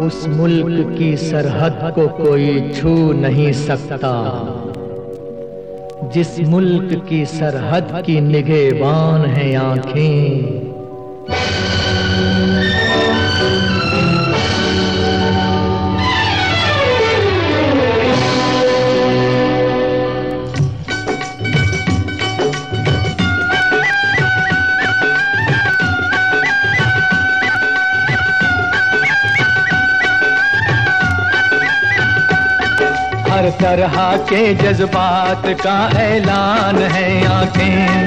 उस मुल्क की सरहद को कोई छू नहीं सकता। जिस मुल्क की सरहद की निगेबान है आँखें। हर तरह के जज्बात का ऐलान है आँखें।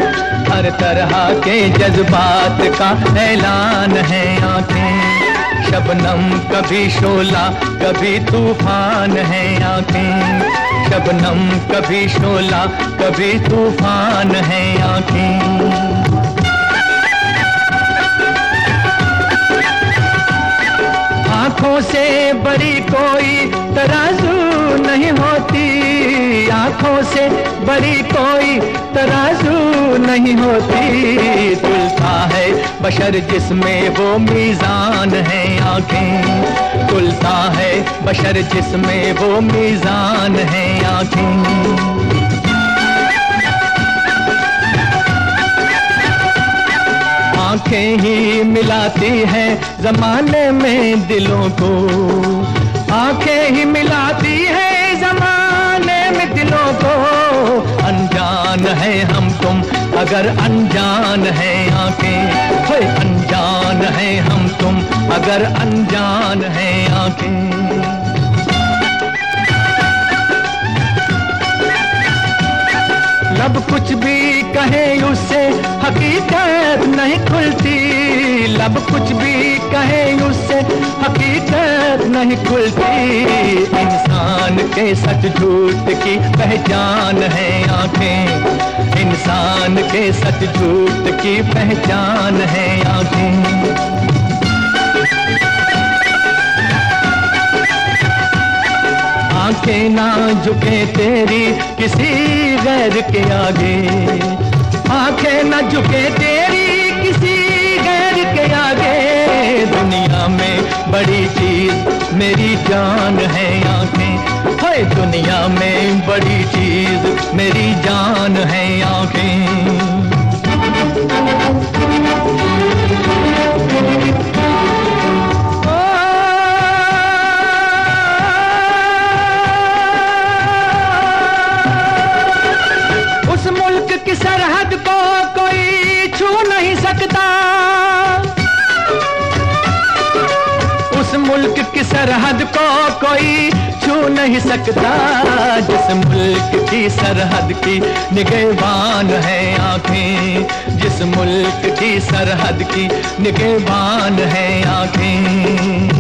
हर तरह के जज्बात का ऐलान है आँखें। शबनम कभी शोला, कभी तूफ़ान है आँखें। शबनम कभी शोला, कभी तूफ़ान है आँखें। आँखों से बड़ी कोई तराजू नहीं होती। तुलता है बशर जिसमें वो मीजान है आँखें। तुलता है बशर जिसमें वो मीजान है आँखें। आँखें ही मिलाती हैं जमाने में दिलों को। आँखें ही मिलाती हैं जमाने में दिलों को। अनजान है हम तुम, अगर अनजान है आँखें अनजान है हम तुम, अगर अनजान है आँखें। लब कुछ भी कहे उससे हकीकत नहीं खुलती। लब कुछ भी कहे उससे हकीकत नहीं खुलती। इंसान के सच झूठ की पहचान है आँखें। इंसान के सच झूठ की पहचान है आँखें। आँखें ना, झुके तेरी किसी गैर के आगे। आँखें ना झुके तेरी किसी गैर के आगे। दुनिया में बड़ी चीज़ मेरी जान है आँखें। हाय, दुनिया में बड़ी चीज़ मेरी जान है आँखें। नहीं सकता, जिस मुल्क की सरहद की निगेबान है आँखें, जिस मुल्क की सरहद की निगेबान है आँखें।